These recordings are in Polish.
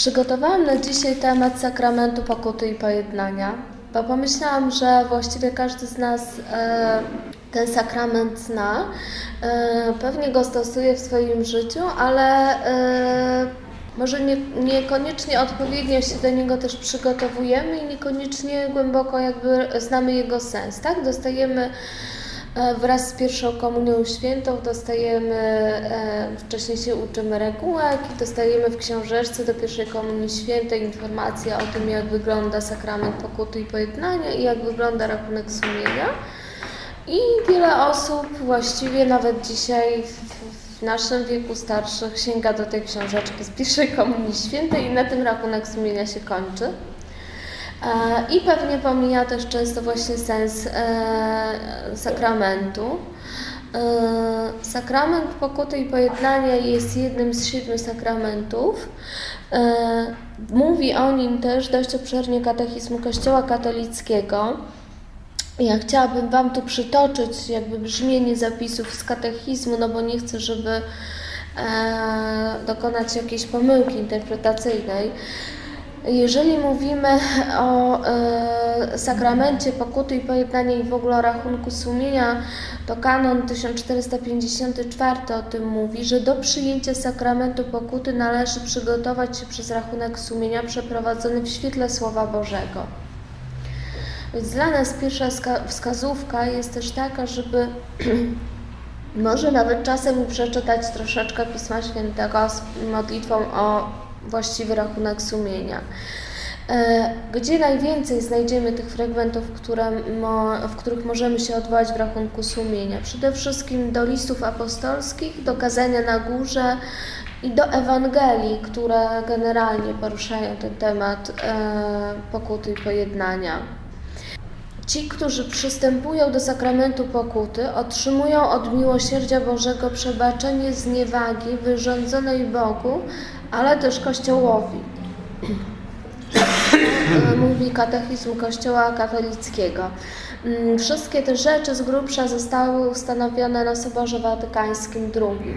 Przygotowałam na dzisiaj temat sakramentu pokuty i pojednania, bo pomyślałam, że właściwie każdy z nas e, ten sakrament zna, e, pewnie go stosuje w swoim życiu, ale e, może nie, niekoniecznie odpowiednio się do niego też przygotowujemy i niekoniecznie głęboko jakby znamy jego sens, tak? Dostajemy wraz z pierwszą komunią świętą dostajemy, e, wcześniej się uczymy regułek i dostajemy w książeczce do pierwszej komunii świętej informację o tym, jak wygląda sakrament pokuty i pojednania i jak wygląda rachunek sumienia. I wiele osób właściwie nawet dzisiaj w naszym wieku starszych sięga do tej książeczki z pierwszej komunii świętej i na tym rachunek sumienia się kończy. E, I pewnie pomija też często właśnie sens e, sakramentu. E, sakrament pokuty i pojednania jest jednym z siedmiu sakramentów. Mówi o nim też dość obszernie katechizmu Kościoła katolickiego. Ja chciałabym Wam tu przytoczyć jakby brzmienie zapisów z katechizmu, no bo nie chcę, żeby dokonać jakiejś pomyłki interpretacyjnej. Jeżeli mówimy o e, sakramencie pokuty i pojednania i w ogóle o rachunku sumienia, to kanon 1454 o tym mówi, że do przyjęcia sakramentu pokuty należy przygotować się przez rachunek sumienia przeprowadzony w świetle Słowa Bożego. Więc dla nas pierwsza wskazówka jest też taka, żeby może nawet czasem przeczytać troszeczkę Pisma Świętego z modlitwą o właściwy rachunek sumienia. E, gdzie najwięcej znajdziemy tych fragmentów, które w których możemy się odwołać w rachunku sumienia? Przede wszystkim do listów apostolskich, do kazania na górze i do Ewangelii, które generalnie poruszają ten temat e, pokuty i pojednania. Ci, którzy przystępują do sakramentu pokuty, otrzymują od miłosierdzia Bożego przebaczenie zniewagi wyrządzonej Bogu, ale też Kościołowi. Mówi katechizm Kościoła katolickiego. Mm, wszystkie te rzeczy z grubsza zostały ustanowione na Soborze Watykańskim II.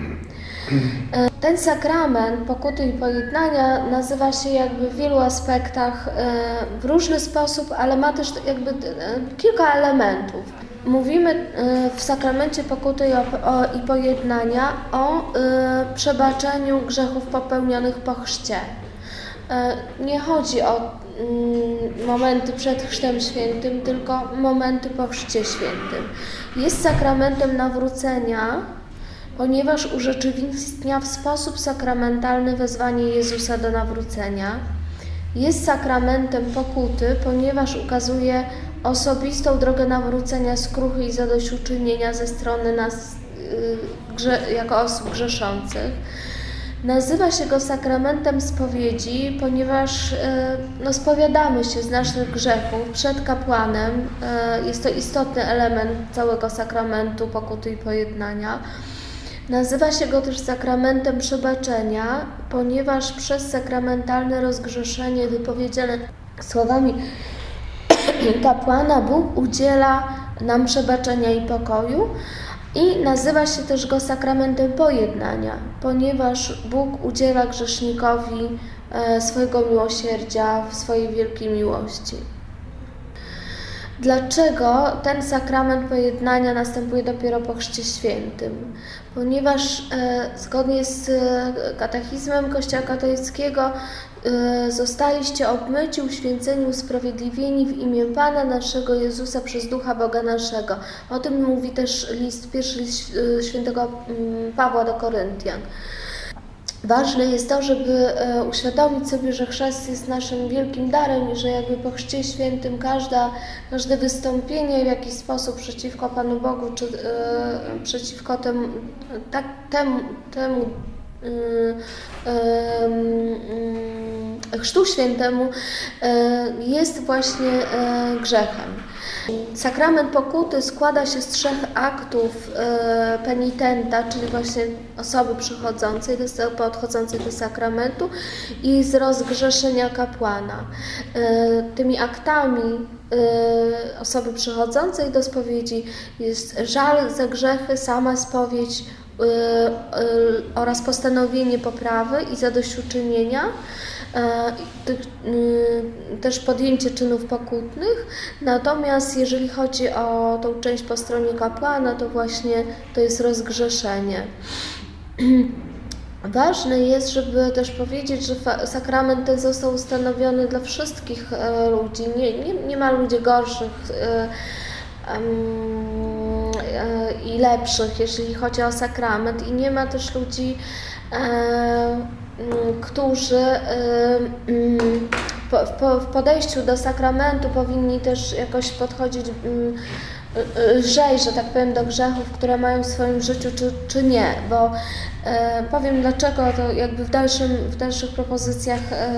E, ten sakrament pokuty i pojednania nazywa się jakby w wielu aspektach e, w różny sposób, ale ma też jakby e, kilka elementów. Mówimy w sakramencie pokuty i pojednania o przebaczeniu grzechów popełnionych po chrzcie. Nie chodzi o mm, momenty przed chrztem świętym, tylko momenty po chrzcie świętym. Jest sakramentem nawrócenia, ponieważ urzeczywistnia w sposób sakramentalny wezwanie Jezusa do nawrócenia. Jest sakramentem pokuty, ponieważ ukazuje osobistą drogę nawrócenia skruchy i zadośćuczynienia ze strony nas y, jako osób grzeszących. Nazywa się go sakramentem spowiedzi, ponieważ y, no, spowiadamy się z naszych grzechów przed kapłanem. Y, jest to istotny element całego sakramentu pokuty i pojednania. Nazywa się go też sakramentem przebaczenia, ponieważ przez sakramentalne rozgrzeszenie wypowiedziane słowami kapłana Bóg udziela nam przebaczenia i pokoju. I nazywa się też go sakramentem pojednania, ponieważ Bóg udziela grzesznikowi e, swojego miłosierdzia w swojej wielkiej miłości. Dlaczego ten sakrament pojednania następuje dopiero po Chrzcie Świętym? Ponieważ e, zgodnie z e, katechizmem Kościoła katolickiego zostaliście obmyci, uświęceni, usprawiedliwieni w imię Pana naszego Jezusa przez Ducha Boga naszego. O tym mówi też list, pierwszy list e, świętego mm, Pawła do Koryntian. Ważne jest to, żeby e, uświadomić sobie, że chrzest jest naszym wielkim darem i że jakby po chrzcie świętym każda, każde wystąpienie w jakiś sposób przeciwko Panu Bogu, czy przeciwko temu, tak, temu, temu chrztu świętemu jest właśnie grzechem. Sakrament pokuty składa się z trzech aktów penitenta, czyli właśnie osoby przychodzącej, podchodzącej do sakramentu i z rozgrzeszenia kapłana. Tymi aktami osoby przychodzącej do spowiedzi jest żal za grzechy, sama spowiedź oraz postanowienie poprawy i zadośćuczynienia. też podjęcie czynów pokutnych. Natomiast jeżeli chodzi o tą część po stronie kapłana, to właśnie to jest rozgrzeszenie. Ważne jest, żeby też powiedzieć, że sakrament ten został ustanowiony dla wszystkich e, ludzi. Nie, nie, nie ma ludzi gorszych e, i lepszych, jeśli chodzi o sakrament, i nie ma też ludzi, e, którzy w podejściu do sakramentu powinni też jakoś podchodzić lżej, że tak powiem, do grzechów, które mają w swoim życiu, czy, czy nie, bo e, powiem dlaczego, to jakby w, dalszym, w dalszych propozycjach e,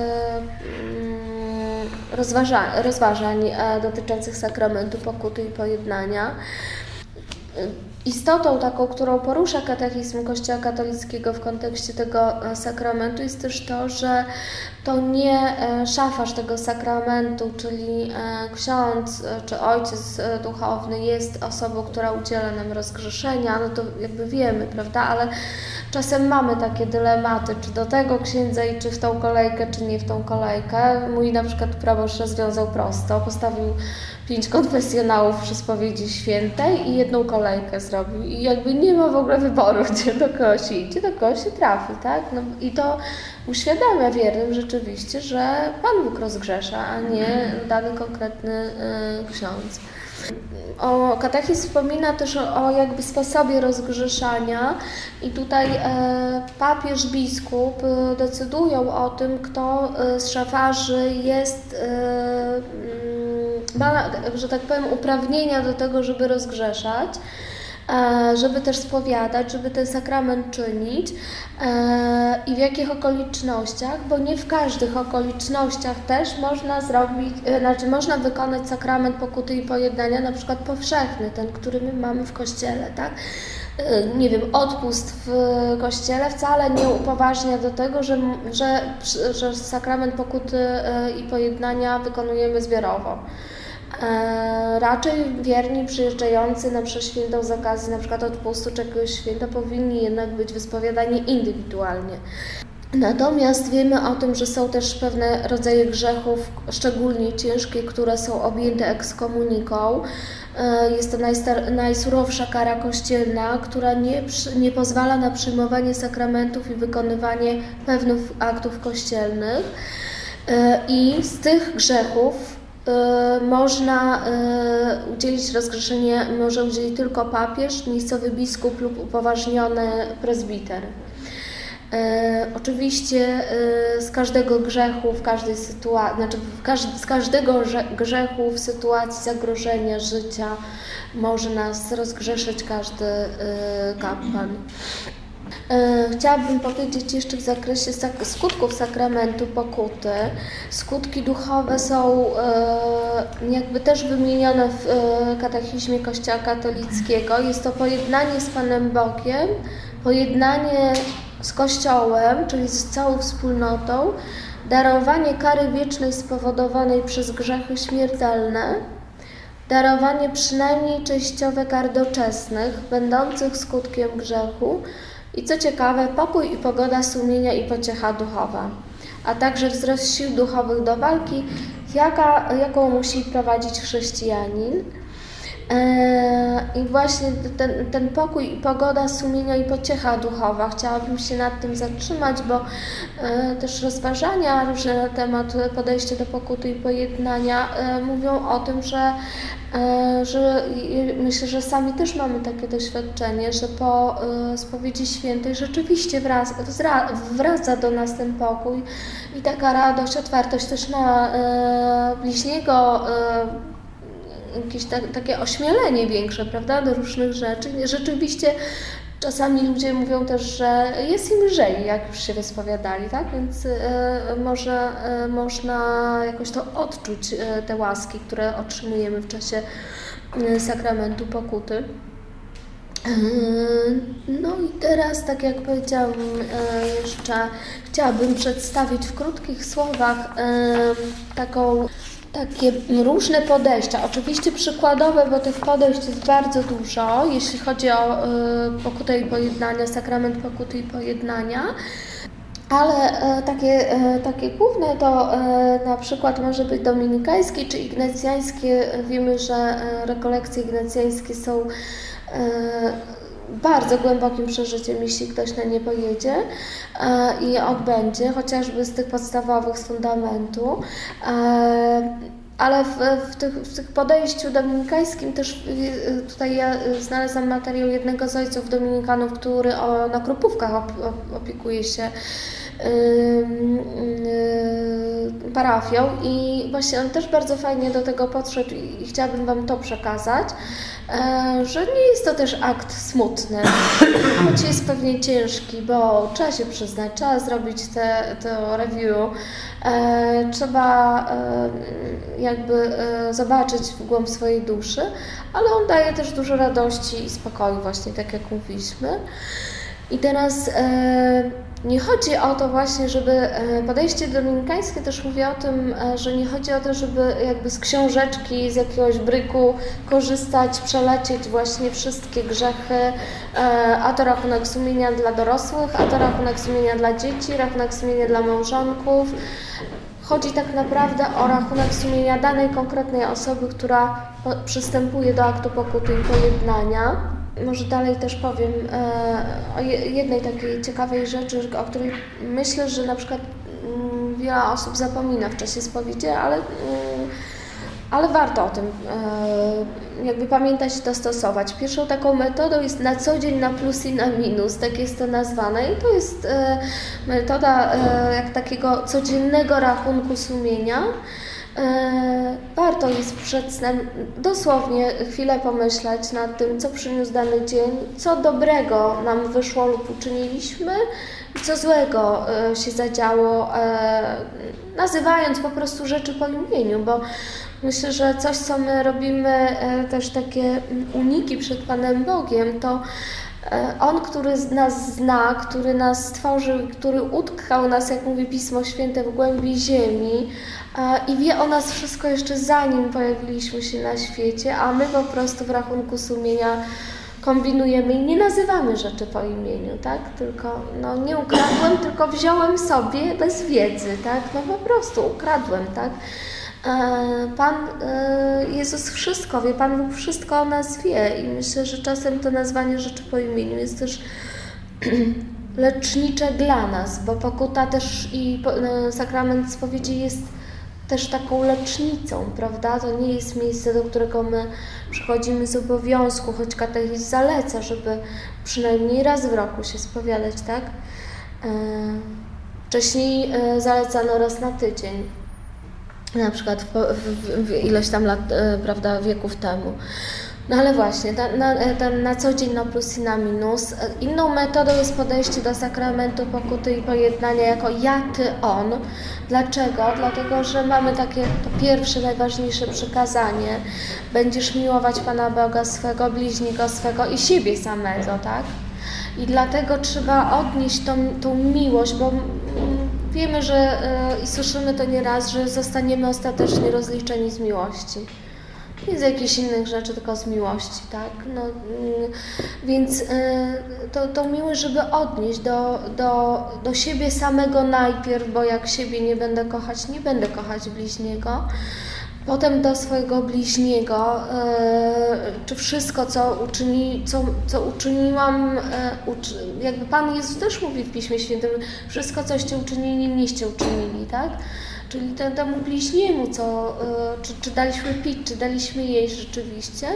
rozważa, rozważań e, dotyczących sakramentu pokuty i pojednania. Istotą taką, którą porusza katechizm Kościoła katolickiego w kontekście tego e, sakramentu jest też to, że to nie e, szafarz tego sakramentu, czyli ksiądz czy ojciec duchowny jest osobą, która udziela nam rozgrzeszenia, no to jakby wiemy, prawda, ale czasem mamy takie dylematy, czy do tego księdza i czy w tą kolejkę, czy nie w tą kolejkę. Mój na przykład proboszcz rozwiązał prosto, postawił pięć konfesjonałów przy spowiedzi świętej i jedną kolejkę zrobił. I jakby nie ma w ogóle wyboru, gdzie do kogo idzie, do kogo się trafi, tak? No, I to uświadamia wiernym rzeczywiście, że Pan Bóg rozgrzesza, a nie dany konkretny y, ksiądz. O, katechizm wspomina też o, jakby sposobie rozgrzeszania i tutaj e, papież, biskup e, decydują o tym, kto e, z szafarzy jest e, ma, że tak powiem, uprawnienia do tego, żeby rozgrzeszać, żeby też spowiadać, żeby ten sakrament czynić e, i w jakich okolicznościach, bo nie w każdych okolicznościach też można zrobić, e, znaczy można wykonać sakrament pokuty i pojednania, na przykład powszechny, ten, który my mamy w kościele, tak? nie wiem, odpust w kościele wcale nie upoważnia do tego, że, że, że sakrament pokuty i pojednania wykonujemy zbiorowo. E, raczej wierni przyjeżdżający na mszę świętą z okazji na przykład odpustu czy jakiegoś święta powinni jednak być wyspowiadani indywidualnie. Natomiast wiemy o tym, że są też pewne rodzaje grzechów, szczególnie ciężkie, które są objęte ekskomuniką. E, jest to najsurowsza kara kościelna, która nie, nie pozwala na przyjmowanie sakramentów i wykonywanie pewnych aktów kościelnych. E, I z tych grzechów można y, udzielić rozgrzeszenia, może udzielić tylko papież, miejscowy biskup lub upoważniony prezbiter. Y, oczywiście z każdego grzechu, w każdej sytuacji, znaczy z każdego grzechu w sytuacji zagrożenia życia może nas rozgrzeszyć każdy kapłan. E, chciałabym powiedzieć jeszcze w zakresie skutków sakramentu pokuty. Skutki duchowe są e, jakby też wymienione w e, katechizmie Kościoła katolickiego. Jest to pojednanie z Panem Bogiem, pojednanie z Kościołem, czyli z całą wspólnotą, darowanie kary wiecznej spowodowanej przez grzechy śmiertelne, darowanie przynajmniej częściowe kar doczesnych, będących skutkiem grzechu, i co ciekawe, pokój i pogoda sumienia i pociecha duchowa, a także wzrost sił duchowych do walki, jaka, jaką musi prowadzić chrześcijanin. E, I właśnie ten, ten pokój i pogoda sumienia i pociecha duchowa. Chciałabym się nad tym zatrzymać, bo e, też rozważania różne na temat podejścia do pokuty i pojednania e, mówią o tym, że że myślę, że sami też mamy takie doświadczenie, że po spowiedzi świętej rzeczywiście wraca, do nas ten pokój i taka radość, otwartość też na bliźniego, jakieś takie ośmielenie większe, prawda, do różnych rzeczy. Rzeczywiście Czasami ludzie mówią też, że jest im lżej, jak już się wyspowiadali, tak? Więc e, może, e, można jakoś to odczuć, e, te łaski, które otrzymujemy w czasie sakramentu pokuty. No i teraz, tak jak powiedziałam, jeszcze chciałabym przedstawić w krótkich słowach taką takie różne podejścia. Oczywiście przykładowe, bo tych podejść jest bardzo dużo, jeśli chodzi o y, pokutę i pojednania, sakrament pokuty i pojednania. ale e, takie, e, takie główne to e, na przykład może być dominikańskie czy ignacjańskie. Wiemy, że rekolekcje ignacjańskie są bardzo głębokim przeżyciem, jeśli ktoś na nie pojedzie i odbędzie, chociażby z tych podstawowych, z fundamentu. Ale w, w, tych, w tych podejściu dominikańskim też tutaj ja znalazłam materiał jednego z ojców dominikanów, który o, na Krupówkach op, op, opiekuje się parafią i właśnie on też bardzo fajnie do tego podszedł i chciałabym Wam to przekazać, e, że nie jest to też akt smutny, choć jest pewnie ciężki, bo trzeba się przyznać, trzeba zrobić te, to review, e, trzeba e, jakby zobaczyć w głąb swojej duszy, ale on daje też dużo radości i spokoju właśnie, tak jak mówiliśmy. I teraz nie chodzi o to właśnie, żeby e, podejście dominikańskie też mówi o tym, e, że nie chodzi o to, żeby jakby z książeczki, z jakiegoś bryku korzystać, przelecieć właśnie wszystkie grzechy, e, a to rachunek sumienia dla dorosłych, a to rachunek sumienia dla dzieci, rachunek sumienia dla małżonków. Chodzi tak naprawdę o rachunek sumienia danej konkretnej osoby, która przystępuje do aktu pokuty i pojednania. Może dalej też powiem e, o jednej takiej ciekawej rzeczy, o której myślę, że na przykład mm, wiele osób zapomina w czasie spowiedzi, ale, mm, ale warto o tym e, jakby pamiętać i to stosować. Pierwszą taką metodą jest na co dzień na plus i na minus, tak jest to nazwane i to jest e, metoda jak takiego codziennego rachunku sumienia. E, warto jest przed snem dosłownie chwilę pomyśleć nad tym, co przyniósł dany dzień, co dobrego nam wyszło lub uczyniliśmy co złego e, się zadziało, e, nazywając po prostu rzeczy po imieniu, bo myślę, że coś, co my robimy, też takie uniki przed Panem Bogiem, to on, który nas zna, który nas stworzył, który utkał nas, jak mówi Pismo Święte, w głębi ziemi, i wie o nas wszystko jeszcze zanim pojawiliśmy się na świecie, a my po prostu w rachunku sumienia kombinujemy i nie nazywamy rzeczy po imieniu, tak? Tylko, no nie ukradłem, tylko wziąłem sobie bez wiedzy, tak? No po prostu ukradłem, tak? E, Pan e, Jezus wszystko wie, Pan Bóg wszystko o nas wie i myślę, że czasem to nazwanie rzeczy po imieniu jest też lecznicze dla nas, bo pokuta też i e, sakrament spowiedzi jest też taką lecznicą, prawda? To nie jest miejsce, do którego my przychodzimy z obowiązku, choć katechizm zaleca, żeby przynajmniej raz w roku się spowiadać, tak? Wcześniej zalecano raz na tydzień, na przykład w, w, w ileś tam lat, e, prawda, wieków temu. No ale właśnie, na, na, na, co dzień na plus i na minus. Inną metodą jest podejście do sakramentu pokuty i pojednania jako ja, ty, on. Dlaczego? Dlatego, że mamy takie to pierwsze, najważniejsze przykazanie. Będziesz miłować Pana Boga swego, bliźniego swego i siebie samego, tak? I dlatego trzeba odnieść tą, tą miłość, bo wiemy, że yy, i słyszymy to nieraz, że zostaniemy ostatecznie rozliczeni z miłości nie z jakichś innych rzeczy, tylko z miłości, tak? No, mm, więc y, to, to miłe, żeby odnieść do, do, do siebie samego najpierw, bo jak siebie nie będę kochać, nie będę kochać bliźniego. Potem do swojego bliźniego, y, czy wszystko, co, uczyni, co, co uczyniłam, y, jakby Pan Jezus też mówi w Piśmie Świętym, wszystko, coście uczynili, mnieście uczynili, tak? czyli temu bliźniemu, co, e, czy, czy daliśmy pić, czy daliśmy jeść rzeczywiście.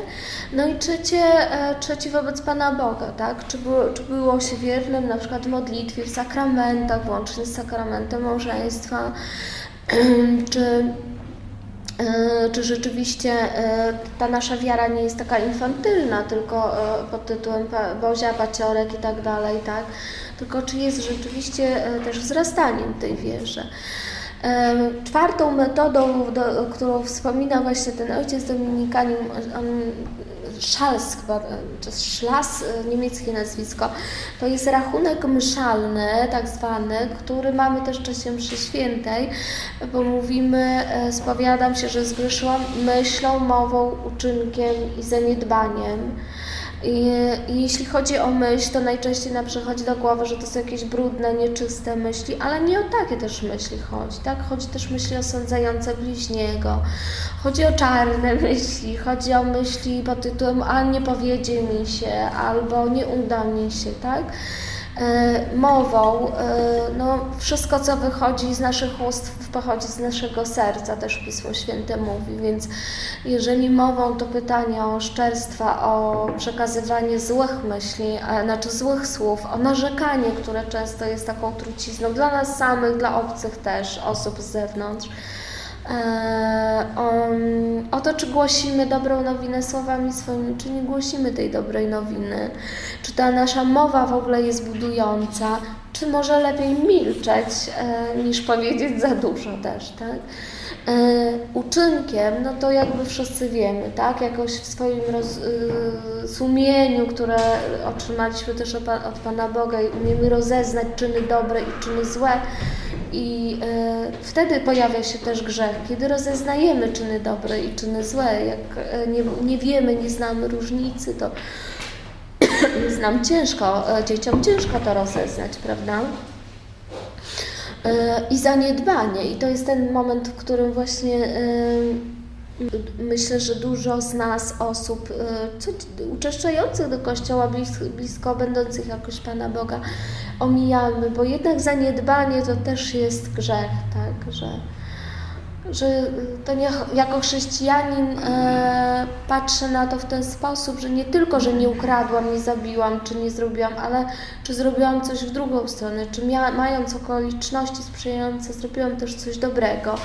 No i trzecie, e, trzeci wobec Pana Boga, tak? Czy było, czy było się wiernym na przykład w modlitwie, w sakramentach, włącznie z sakramentem małżeństwa, czy e, czy rzeczywiście ta nasza wiara nie jest taka infantylna, tylko pod tytułem Bozia, Paciorek i tak dalej, tak? Tylko czy jest rzeczywiście też wzrastaniem tej wierze. Czwartą metodą, do, którą wspomina właśnie ten ojciec dominikanin, on, Szals chyba, czy Szlas, e, niemieckie nazwisko, to jest rachunek mszalny, tak zwany, który mamy też w czasie mszy świętej, bo mówimy, e, spowiadam się, że zgrzeszyłam myślą, mową, uczynkiem i zaniedbaniem. I, I, jeśli chodzi o myśl, to najczęściej nam przychodzi do głowy, że to są jakieś brudne, nieczyste myśli, ale nie o takie też myśli chodzi, tak? Chodzi też myśli osądzające bliźniego, chodzi o czarne myśli, chodzi o myśli pod tytułem a nie powiedzie mi się, albo nie uda mi się, tak? E, mową. E, no, wszystko, co wychodzi z naszych ust, pochodzi z naszego serca, też Pismo Święte mówi, więc jeżeli mową, to pytanie o szczerstwa, o przekazywanie złych myśli, znaczy złych słów, o narzekanie, które często jest taką trucizną dla nas samych, dla obcych też, osób z zewnątrz. E, o to, czy głosimy dobrą nowinę słowami swoimi, czy nie głosimy tej dobrej nowiny, czy ta nasza mowa w ogóle jest budująca, czy może lepiej milczeć e, niż powiedzieć za dużo też, tak? E, uczynkiem, no to jakby wszyscy wiemy, tak? Jakoś w swoim roz, sumieniu, które otrzymaliśmy też od Pana Boga i umiemy rozeznać czyny dobre i czyny złe, i e, wtedy pojawia się też grzech, kiedy rozeznajemy czyny dobre i czyny złe. Jak e, nie, nie wiemy, nie znamy różnicy, to jest nam ciężko, e, dzieciom ciężko to rozeznać, prawda? I zaniedbanie. I to jest ten moment, w którym właśnie myślę, że dużo z nas osób e, co, do kościoła blisko, blisko, będących jakoś Pana Boga, omijamy, bo jednak zaniedbanie to też jest grzech, tak, że, że to nie, jako chrześcijanin e, patrzę na to w ten sposób, że nie tylko, że nie ukradłam, nie zabiłam, czy nie zrobiłam, ale czy zrobiłam coś w drugą stronę, czy mia, mając okoliczności sprzyjające, zrobiłam też coś dobrego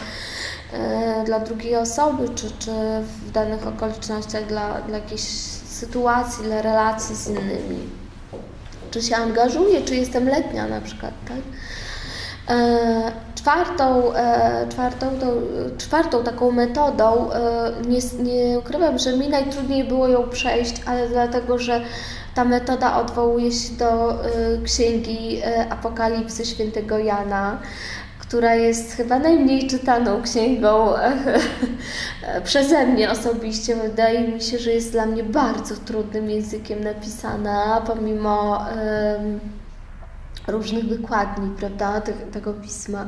dla drugiej osoby, czy, czy w danych okolicznościach dla, dla jakiejś sytuacji, dla relacji z innymi czy się angażuję, czy jestem letnia na przykład, tak? E, czwartą, e, czwartą, to, czwartą taką metodą, e, nie, nie ukrywam, że mi najtrudniej było ją przejść, ale dlatego, że ta metoda odwołuje się do e, księgi e, Apokalipsy świętego Jana, która jest chyba najmniej czytaną księgą przeze mnie osobiście. Wydaje mi się, że jest dla mnie bardzo trudnym językiem napisana, pomimo um, różnych wykładni, prawda, tego pisma.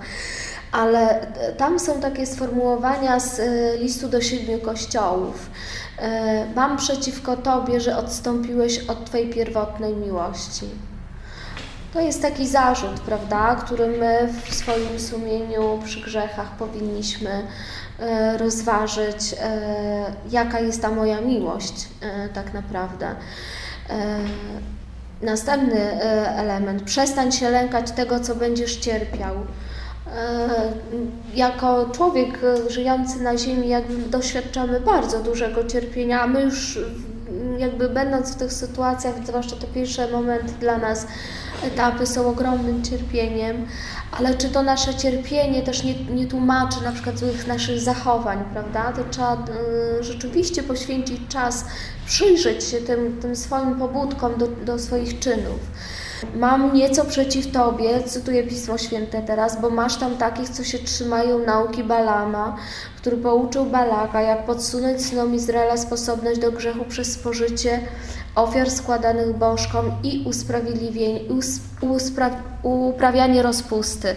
Ale tam są takie sformułowania z e, listu do siedmiu kościołów. E, mam przeciwko Tobie, że odstąpiłeś od Twojej pierwotnej miłości. To jest taki zarzut, prawda, który my w swoim sumieniu przy grzechach powinniśmy e, rozważyć, e, jaka jest ta moja miłość e, tak naprawdę. Następny element. Przestań się lękać tego, co będziesz cierpiał. Jako człowiek żyjący na Ziemi, jakby doświadczamy bardzo dużego cierpienia, a my już jakby będąc w tych sytuacjach, zwłaszcza te pierwsze momenty dla nas, etapy są ogromnym cierpieniem, ale czy to nasze cierpienie też nie, nie tłumaczy na przykład złych naszych zachowań, prawda? To trzeba y, rzeczywiście poświęcić czas, przyjrzeć się tym, tym swoim pobudkom do, do swoich czynów. Mam nieco przeciw Tobie, cytuję Pismo Święte teraz, bo masz tam takich, co się trzymają nauki Balama, który pouczył Balaka, jak podsunąć synom Izraela sposobność do grzechu przez spożycie ofiar składanych bożkom i usprawiedliwienie, uspra, uprawianie rozpusty.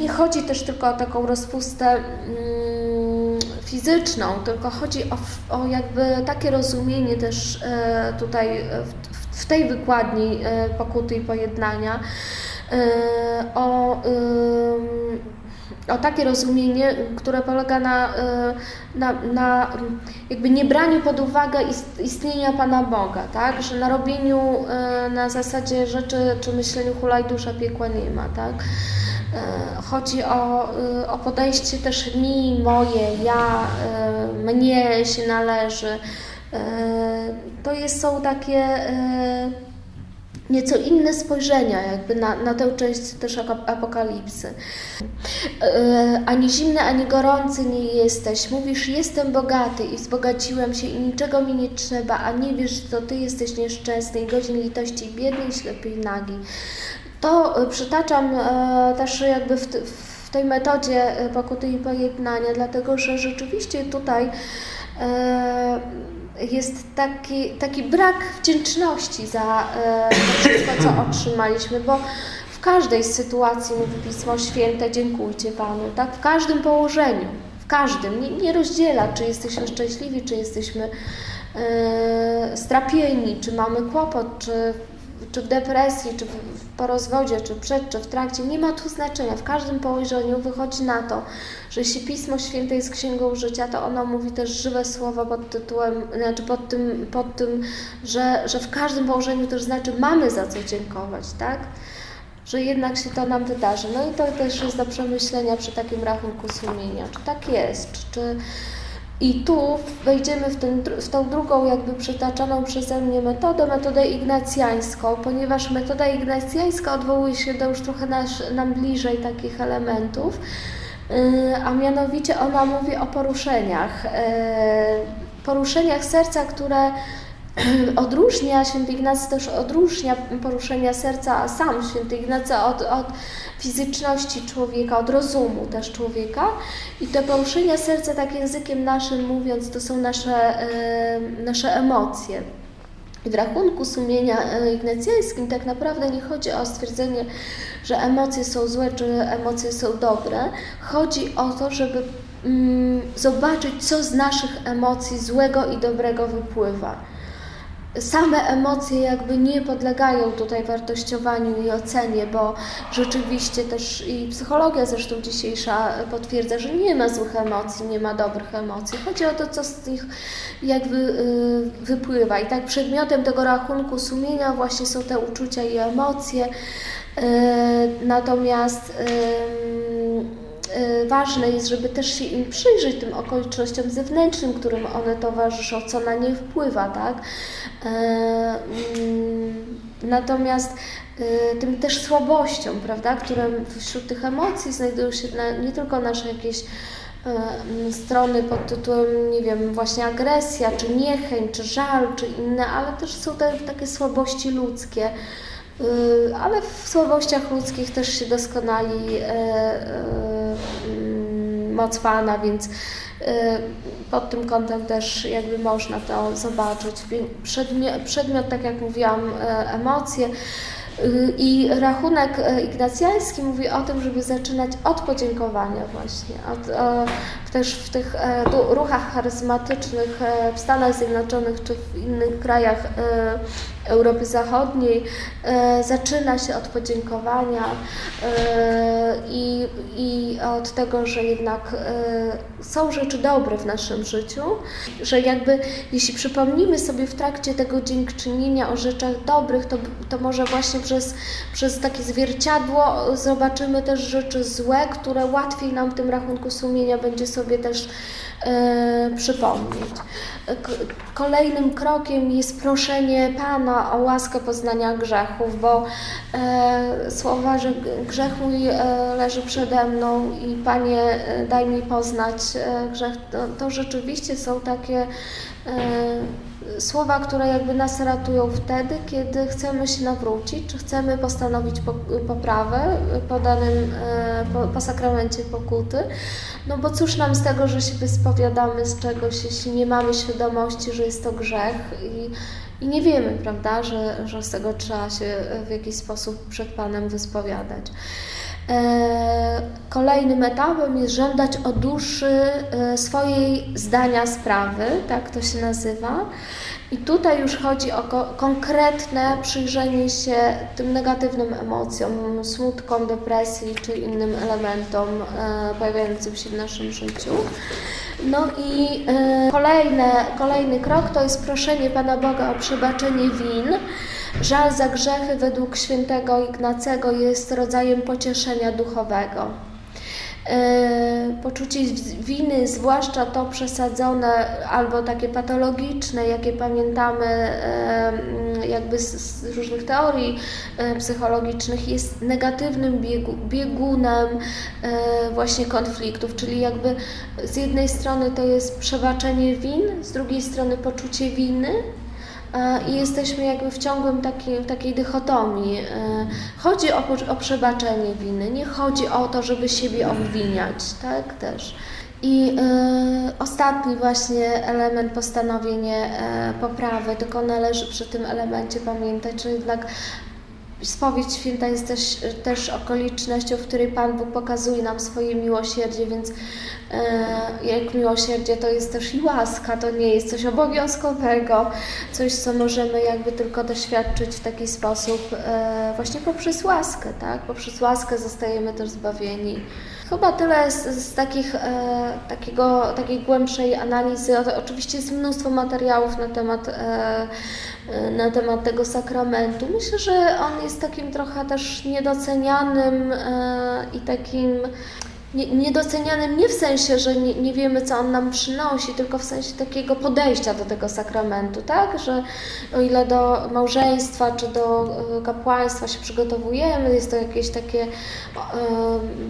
Nie chodzi też tylko o taką rozpustę mm, fizyczną, tylko chodzi o, o jakby takie rozumienie też e, tutaj w, w tej wykładni e, pokuty i pojednania e, o o takie rozumienie, które polega na, e, na, na jakby niebraniu pod uwagę istnienia Pana Boga, tak? że na robieniu e, na zasadzie rzeczy czy myśleniu hulaj dusza piekła nie ma. Tak? E, chodzi o, o podejście też mi, moje, ja, mnie się należy. To jest, są takie nieco inne spojrzenia jakby na, na tę część też apokalipsy. E, ani zimny, ani gorący nie jesteś. Mówisz, jestem bogaty i wzbogaciłem się i niczego mi nie trzeba, a nie wiesz, to Ty jesteś nieszczęsny i godzin litości biedny ślepy i nagi. To e, przytaczam e, też jakby w, w tej metodzie pokuty i pojednania, dlatego że rzeczywiście tutaj jest taki, taki brak wdzięczności za to wszystko, co otrzymaliśmy, bo w każdej sytuacji, mówi Pismo Święte, dziękujcie Panu, tak? W każdym położeniu, w każdym. Nie, nie rozdziela, czy jesteśmy szczęśliwi, czy jesteśmy yy, strapieni, czy mamy kłopot, czy, czy w depresji, czy w, po rozwodzie, czy przed, czy w trakcie. Nie ma tu znaczenia. W każdym położeniu wychodzi na to, że jeśli Pismo Święte jest księgą życia, to ono mówi też żywe słowa pod tytułem, znaczy pod tym, pod tym że, że w każdym położeniu też znaczy mamy za co dziękować, tak? że jednak się to nam wydarzy. No i to też jest do przemyślenia przy takim rachunku sumienia. Czy tak jest? Czy, czy... I tu wejdziemy w, ten, w tą drugą jakby przytaczaną przeze mnie metodę, metodę ignacjańską, ponieważ metoda ignacjańska odwołuje się do już trochę nasz, nam bliżej takich elementów, yy, a mianowicie ona mówi o poruszeniach. Yy, poruszeniach serca, które odróżnia, święty Ignacy też odróżnia poruszenia serca, sam święty Ignacy od, od fizyczności człowieka, od rozumu też człowieka. I te poruszenia serca, tak językiem naszym mówiąc, to są nasze, e, nasze emocje. W rachunku sumienia e, ignacjańskim tak naprawdę nie chodzi o stwierdzenie, że emocje są złe czy emocje są dobre. Chodzi o to, żeby mm, zobaczyć, co z naszych emocji złego i dobrego wypływa same emocje jakby nie podlegają tutaj wartościowaniu i ocenie, bo rzeczywiście też i psychologia zresztą dzisiejsza potwierdza, że nie ma złych emocji, nie ma dobrych emocji. Chodzi o to, co z nich jakby y, wypływa. I tak przedmiotem tego rachunku sumienia właśnie są te uczucia i emocje. Y, natomiast ważne jest, żeby też się im przyjrzeć, tym okolicznościom zewnętrznym, którym one towarzyszą, co na nie wpływa, tak? E, mm, natomiast y, tym też słabościom, prawda, które wśród tych emocji znajdują się nie tylko nasze jakieś e, strony pod tytułem, nie wiem, właśnie agresja, czy niechęć, czy żal, czy inne, ale też są te takie słabości ludzkie, Y, ale w słabościach ludzkich też się doskonali e, mm, moc Pana, więc e, pod tym kątem też jakby można to zobaczyć. Przedmiot, przedmiot tak jak mówiłam, emocje. Y, I rachunek ignacjański mówi o tym, żeby zaczynać od podziękowania właśnie, od, też w tych e, ruchach charyzmatycznych e, w Stanach Zjednoczonych czy w innych krajach e, Europy Zachodniej zaczyna się od podziękowania i, i od tego, że jednak są rzeczy dobre w naszym życiu, że jakby jeśli przypomnimy sobie w trakcie tego dziękczynienia o rzeczach dobrych, to, to może właśnie przez, przez takie zwierciadło zobaczymy też rzeczy złe, które łatwiej nam w tym rachunku sumienia będzie sobie też e, przypomnieć. Kolejnym krokiem jest proszenie Pana o łaskę poznania grzechów, bo e, słowa, że grzech mój e, leży przede mną i Panie e, daj mi poznać e, grzech, to, to rzeczywiście są takie e, słowa, które jakby nas ratują wtedy, kiedy chcemy się nawrócić, czy chcemy postanowić poprawę po danym, po, po sakramencie pokuty. No bo cóż nam z tego, że się wyspowiadamy z czegoś, jeśli nie mamy świadomości, że jest to grzech i, i nie wiemy, prawda, że, że z tego trzeba się w jakiś sposób przed Panem wyspowiadać. E, kolejnym etapem jest żądać od duszy e, swojej zdania sprawy, tak to się nazywa. I tutaj już chodzi o konkretne przyjrzenie się tym negatywnym emocjom, smutkom, depresji czy innym elementom e, pojawiającym się w naszym życiu. No i kolejne, kolejny krok to jest proszenie Pana Boga o przebaczenie win. Żal za grzechy według świętego Ignacego jest rodzajem pocieszenia duchowego. E, poczucie winy, zwłaszcza to przesadzone albo takie patologiczne, jakie pamiętamy e, jakby z, różnych teorii e, psychologicznych, jest negatywnym biegu, biegunem właśnie konfliktów, czyli jakby z jednej strony to jest przebaczenie win, z drugiej strony poczucie winy, i jesteśmy jakby w ciągłym takiej, takiej dychotomii. Chodzi o, o przebaczenie winy, nie chodzi o to, żeby siebie obwiniać, tak też. I y, ostatni właśnie element postanowienie y, poprawy, tylko należy przy tym elemencie pamiętać, że jednak Spowiedź święta jest też, też okolicznością, w której Pan Bóg pokazuje nam swoje miłosierdzie, więc e, jak miłosierdzie to jest też i łaska, to nie jest coś obowiązkowego, coś, co możemy jakby tylko doświadczyć w taki sposób e, właśnie poprzez łaskę, tak? Poprzez łaskę zostajemy też zbawieni. Chyba tyle z, z takich, e, takiego, takiej głębszej analizy. Oczywiście jest mnóstwo materiałów na temat, e, e, na temat tego sakramentu. Myślę, że on jest takim trochę też niedocenianym e, i takim niedocenianym nie w sensie, że nie, nie, wiemy, co on nam przynosi, tylko w sensie takiego podejścia do tego sakramentu, tak? Że o ile do małżeństwa czy do e, kapłaństwa się przygotowujemy, jest to jakieś takie e,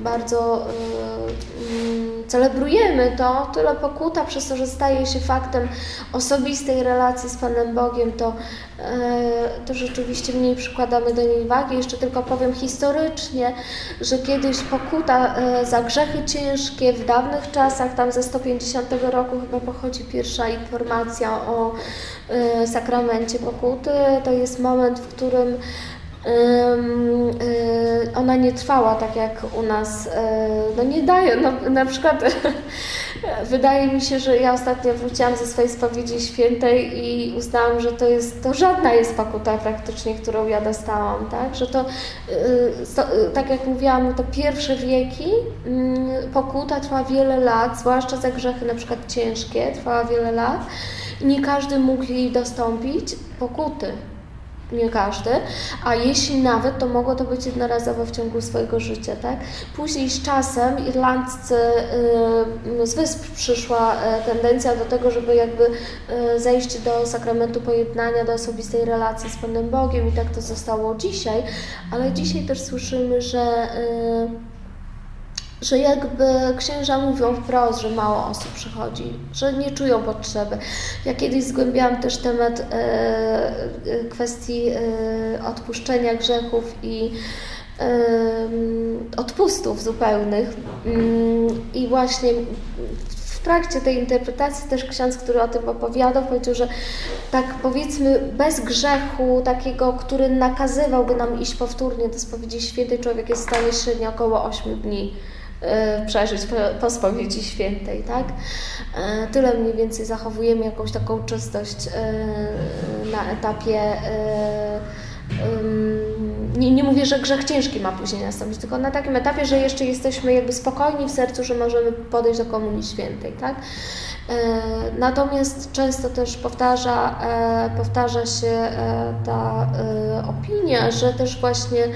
bardzo e, celebrujemy to, tyle pokuta przez to, że staje się faktem osobistej relacji z Panem Bogiem, to, to rzeczywiście mniej przykładamy do niej wagi. Jeszcze tylko powiem historycznie, że kiedyś pokuta za grzechy ciężkie w dawnych czasach, tam ze 150 roku chyba pochodzi pierwsza informacja o y, sakramencie pokuty. To jest moment, w którym ona nie trwała tak jak u nas. Y, no nie daje, no, na przykład wydaje mi się, że ja ostatnio wróciłam ze swojej spowiedzi świętej i uznałam, że to jest, to żadna jest pokuta praktycznie, którą ja dostałam, tak? Że to, y, tak jak mówiłam, to pierwsze wieki mm, pokuta trwa wiele lat, zwłaszcza za grzechy na przykład ciężkie, trwała wiele lat nie każdy mógł jej dostąpić pokuty nie każdy, a jeśli nawet, to mogło to być jednorazowo w ciągu swojego życia, tak? Później z czasem irlandzcy y, z wysp przyszła y, tendencja do tego, żeby jakby y, zejść do sakramentu pojednania, do osobistej relacji z Panem Bogiem i tak to zostało dzisiaj, ale dzisiaj też słyszymy, że że jakby księża mówią wprost, że mało osób przychodzi, że nie czują potrzeby. Ja kiedyś zgłębiałam też temat e, e kwestii e, odpuszczenia grzechów i odpustów zupełnych. Mm, I właśnie w trakcie tej interpretacji też ksiądz, który o tym opowiadał, powiedział, że tak powiedzmy bez grzechu takiego, który nakazywałby nam iść powtórnie do spowiedzi świętej, człowiek jest w stanie średnio około 8 dni. E, przeżyć po, po spowiedzi świętej, tak? E, tyle mniej więcej zachowujemy jakąś taką czystość e, na etapie nie, nie mówię, że grzech ciężki ma później nastąpić, tylko na takim etapie, że jeszcze jesteśmy jakby spokojni w sercu, że możemy podejść do Komunii Świętej, tak? Natomiast często też powtarza, powtarza się ta opinia, że też właśnie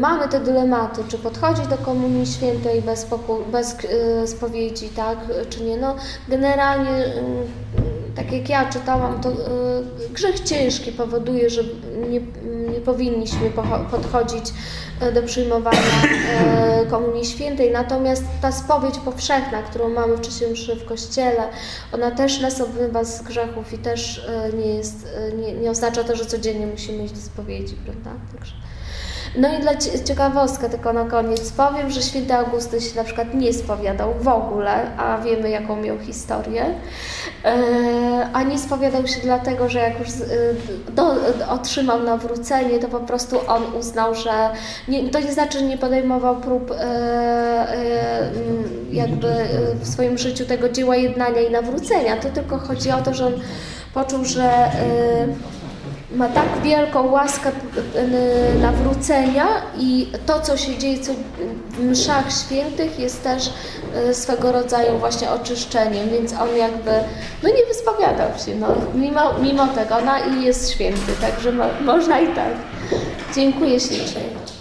mamy te dylematy, czy podchodzić do Komunii Świętej bez, bez spowiedzi, tak, czy nie. No, generalnie tak jak ja czytałam, to grzech ciężki powoduje, że nie, nie powinniśmy podchodzić e, do przyjmowania e, Komunii Świętej. Natomiast ta spowiedź powszechna, którą mamy w czasie mszy w Kościele, ona też nas obmywa z grzechów i też nie, jest, nie, nie oznacza to, że codziennie musimy iść do spowiedzi, prawda? Także. No i dla ciekawostka tylko na koniec powiem, że święty Augustyn się na przykład nie spowiadał w ogóle, a wiemy jaką miał historię. E, a nie spowiadał się dlatego, że jak już e, do, otrzymał nawrócenie, to po prostu on uznał, że nie, to nie znaczy, że nie podejmował prób e, jakby w swoim życiu tego dzieła jednania i nawrócenia. To tylko chodzi o to, że on poczuł, że ma tak wielką łaskę y, nawrócenia i to, co się dzieje w mszach świętych jest też y, swego rodzaju właśnie oczyszczeniem, więc on jakby no nie wyspowiadał się, no, mimo, mimo tego, no i jest święty, także mo, można i tak. Dziękuję ślicznie.